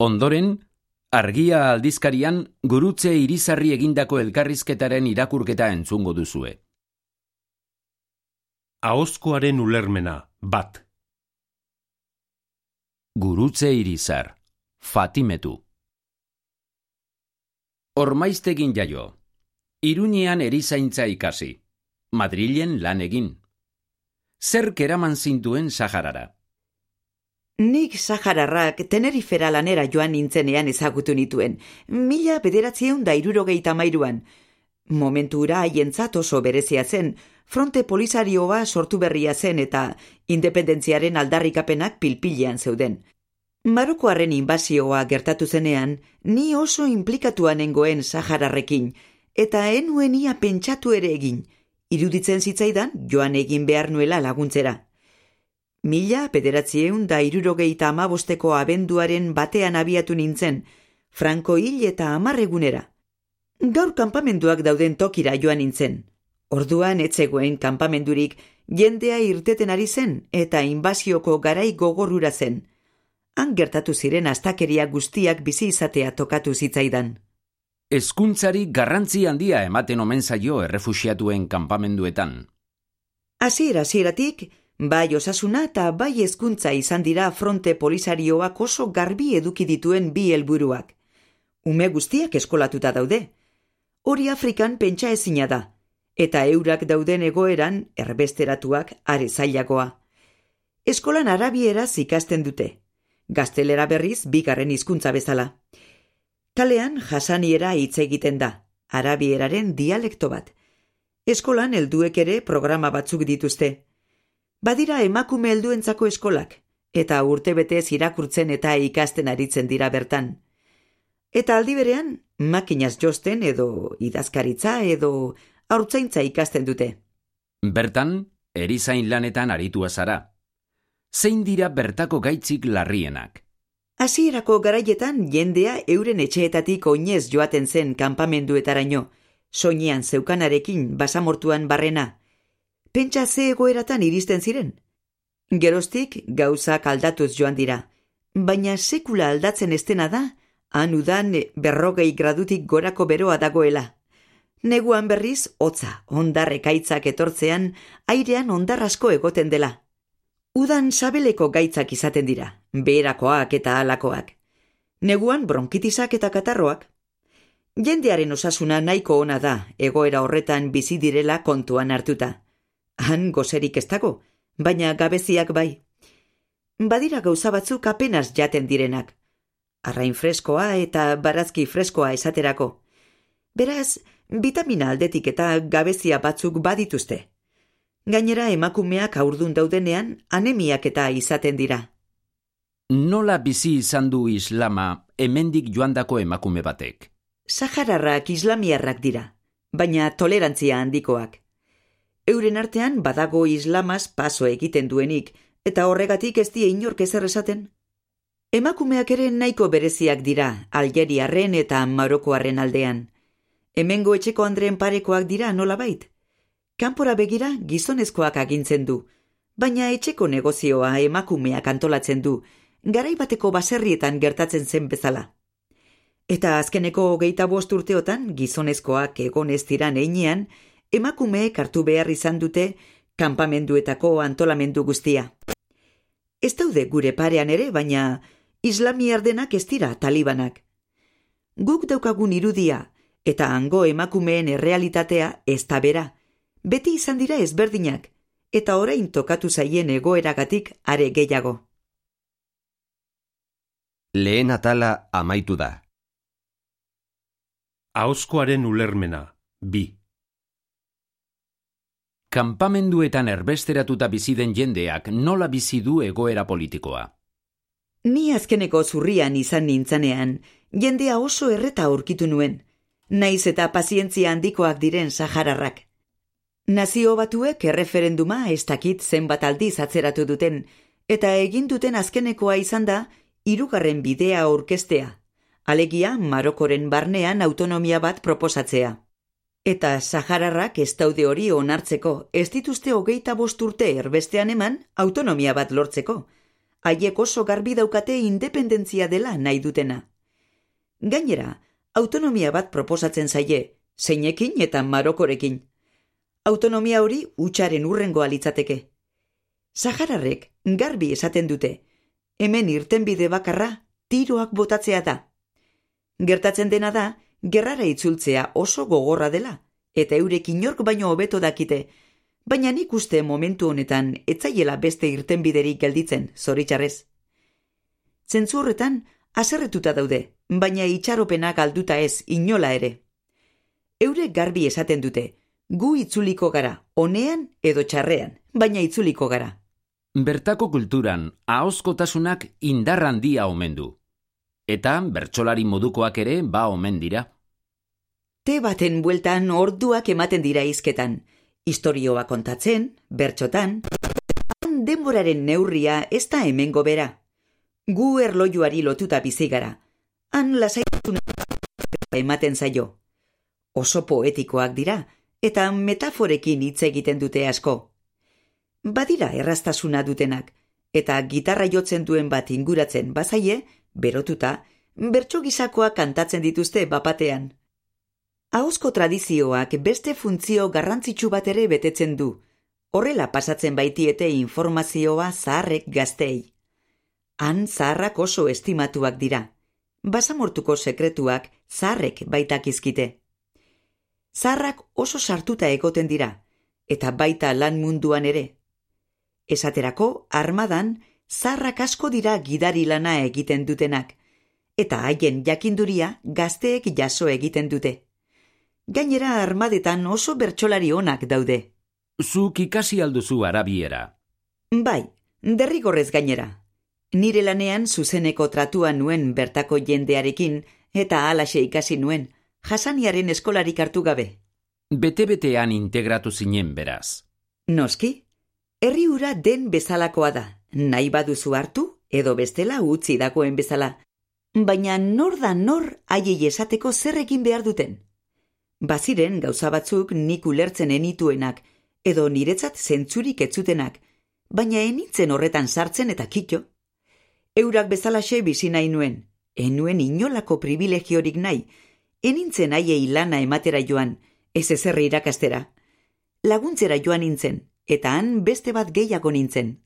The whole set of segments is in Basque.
Ondoren, argia aldizkarian gurutze irizarri egindako elkarrizketaren irakurketa entzungo duzue. Ahozkoaren ulermena, bat. Gurutze irizar, Fatimetu. Ormaiztegin jaio. Iruñean erizaintza ikasi. Madrilen lan egin. Zer keraman zintuen Saharara. Nik Sahararrak Tenerifera lanera joan nintzenean ezagutu nituen, mila bederatzieun da irurogeita mairuan. Momentura haientzat oso berezia zen, fronte polisarioa sortu berria zen eta independentziaren aldarrikapenak pilpilean zeuden. Marokoaren inbazioa gertatu zenean, ni oso implikatuan nengoen Sahararrekin, eta enuen ia pentsatu ere egin, iruditzen zitzaidan joan egin behar nuela laguntzera. Mila pederatzieun da irurogeita amabosteko abenduaren batean abiatu nintzen, Franko hil eta amarregunera. Gaur kanpamenduak dauden tokira joan nintzen. Orduan etzegoen kanpamendurik jendea irteten ari zen eta inbazioko garai gogorrura zen. Han gertatu ziren astakeria guztiak bizi izatea tokatu zitzaidan. Hezkuntzari garrantzi handia ematen omen zaio errefuxiatuen kanpamenduetan. Hasiera hasieratik, bai osasuna eta bai hezkuntza izan dira fronte polisarioak oso garbi eduki dituen bi helburuak. Ume guztiak eskolatuta daude. Hori Afrikan pentsa ezina da, eta eurak dauden egoeran erbesteratuak are zailagoa. Eskolan arabieraz ikasten dute. Gaztelera berriz bigarren hizkuntza bezala. Kalean jasaniera hitz egiten da, arabieraren dialekto bat. Eskolan helduek ere programa batzuk dituzte. Badira emakume helduentzako eskolak, eta urte betez irakurtzen eta ikasten aritzen dira bertan. Eta aldi berean, makinaz josten edo idazkaritza edo haurtzaintza ikasten dute. Bertan, erizain lanetan aritua zara. Zein dira bertako gaitzik larrienak? Hasierako garaietan jendea euren etxeetatik oinez joaten zen kanpamenduetaraino, soinean zeukanarekin basamortuan barrena. Pentsa ze egoeratan iristen ziren. Geroztik gauzak aldatuz joan dira, baina sekula aldatzen estena da, han udan berrogei gradutik gorako beroa dagoela. Neguan berriz, hotza, ondarrekaitzak etortzean, airean ondarrasko egoten dela. Udan sabeleko gaitzak izaten dira, beherakoak eta alakoak. Neguan bronkitisak eta katarroak. Jendearen osasuna nahiko ona da, egoera horretan bizi direla kontuan hartuta. Han gozerik ez dago, baina gabeziak bai. Badira gauza batzuk apenas jaten direnak. Arrain freskoa eta barazki freskoa esaterako. Beraz, vitamina aldetik eta gabezia batzuk badituzte. Gainera emakumeak aurdun daudenean anemiak eta izaten dira. Nola bizi izan du islama hemendik joandako emakume batek? Sahararrak islamiarrak dira, baina tolerantzia handikoak. Euren artean badago islamaz paso egiten duenik, eta horregatik ez die inork ezer esaten. Emakumeak ere nahiko bereziak dira, algeriarren eta marokoarren aldean. Hemengo etxeko andreen parekoak dira nola bait. Kanpora begira gizonezkoak agintzen du, baina etxeko negozioa emakumeak antolatzen du, garai bateko baserrietan gertatzen zen bezala. Eta azkeneko hogeita bost urteotan gizonezkoak egon ez diran einean, emakumeek hartu behar izan dute kanpamenduetako antolamendu guztia. Ez daude gure parean ere, baina islamiar denak ez dira talibanak. Guk daukagun irudia, eta hango emakumeen errealitatea ez da bera, beti izan dira ezberdinak, eta orain tokatu zaien egoeragatik are gehiago. Lehen atala amaitu da. Ahozkoaren ulermena, bi. Kanpamenduetan erbesteratuta bizi den jendeak nola bizi du egoera politikoa. Ni azkeneko zurrian izan nintzanean, jendea oso erreta aurkitu nuen, naiz eta pazientzia handikoak diren sahararrak. Nazio batuek erreferenduma ez dakit zenbat aldiz atzeratu duten, eta egin duten azkenekoa izan da, hirugarren bidea aurkestea, alegia Marokoren barnean autonomia bat proposatzea. Eta Sahararrak ez daude hori onartzeko, ez dituzte hogeita bost urte erbestean eman autonomia bat lortzeko. haiek oso garbi daukate independentzia dela nahi dutena. Gainera, autonomia bat proposatzen zaie, zeinekin eta marokorekin. Autonomia hori utxaren urrengoa litzateke. Sahararrek garbi esaten dute, hemen irtenbide bakarra tiroak botatzea da. Gertatzen dena da, gerrara itzultzea oso gogorra dela, eta eurek inork baino hobeto dakite, baina nik uste momentu honetan etzaiela beste irtenbiderik gelditzen, zoritxarrez. Zentzurretan, aserretuta daude, baina itxaropena galduta ez inola ere. Eure garbi esaten dute, gu itzuliko gara, onean edo txarrean, baina itzuliko gara. Bertako kulturan, ahozkotasunak indarran dia omen du. Eta bertsolari modukoak ere ba omen dira. Te baten bueltan orduak ematen dira izketan. Historioa kontatzen, bertxotan, han denboraren neurria ez da hemengo bera. Gu erlojuari lotuta bizi gara. Han lasaitasuna ematen zaio. Oso poetikoak dira, eta metaforekin hitz egiten dute asko. Badira erraztasuna dutenak, eta gitarra jotzen duen bat inguratzen bazaie, berotuta, bertso gisakoak kantatzen dituzte bapatean. Ahozko tradizioak beste funtzio garrantzitsu bat ere betetzen du. Horrela pasatzen baitiete informazioa zaharrek gaztei. Han zaharrak oso estimatuak dira. Basamortuko sekretuak zaharrek baitakizkite. Zaharrak oso sartuta egoten dira, eta baita lan munduan ere. Esaterako, armadan, zaharrak asko dira gidari lana egiten dutenak, eta haien jakinduria gazteek jaso egiten dute. Gainera armadetan oso bertsolari onak daude. Zuk ikasi alduzu arabiera. Bai, derrigorrez gainera. Nire lanean zuzeneko tratua nuen bertako jendearekin eta alaxe ikasi nuen, jasaniaren eskolarik hartu gabe. Bete-betean integratu zinen beraz. Noski, herri ura den bezalakoa da, nahi baduzu hartu edo bestela utzi dagoen bezala. Baina nor da nor haiei esateko zer egin behar duten. Baziren gauza batzuk nik ulertzen enituenak, edo niretzat zentzurik etzutenak, baina enintzen horretan sartzen eta kitxo. Eurak bezalaxe bizi nahi nuen, enuen inolako privilegiorik nahi, enintzen haiei lana ematera joan, ez ezerri irakastera. Laguntzera joan nintzen, eta han beste bat gehiago nintzen.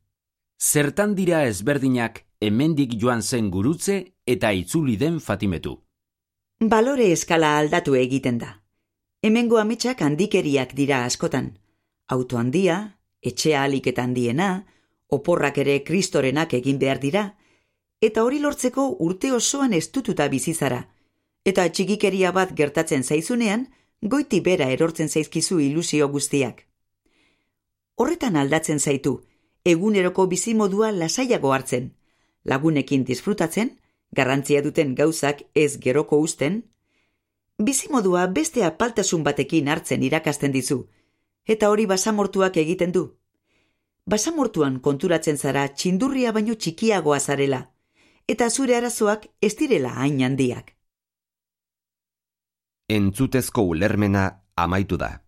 Zertan dira ezberdinak hemendik joan zen gurutze eta itzuli den fatimetu. Balore eskala aldatu egiten da. Hemengo ametsak handikeriak dira askotan. Auto handia, etxea aliketan handiena, oporrak ere kristorenak egin behar dira, eta hori lortzeko urte osoan estututa bizizara. Eta txikikeria bat gertatzen zaizunean, goiti bera erortzen zaizkizu ilusio guztiak. Horretan aldatzen zaitu, eguneroko bizimodua lasaiago hartzen, lagunekin disfrutatzen, garrantzia duten gauzak ez geroko usten, bizimodua beste apaltasun batekin hartzen irakasten dizu, eta hori basamortuak egiten du. Basamortuan konturatzen zara txindurria baino txikiagoa zarela, eta zure arazoak ez direla hain handiak. Entzutezko ulermena amaitu da.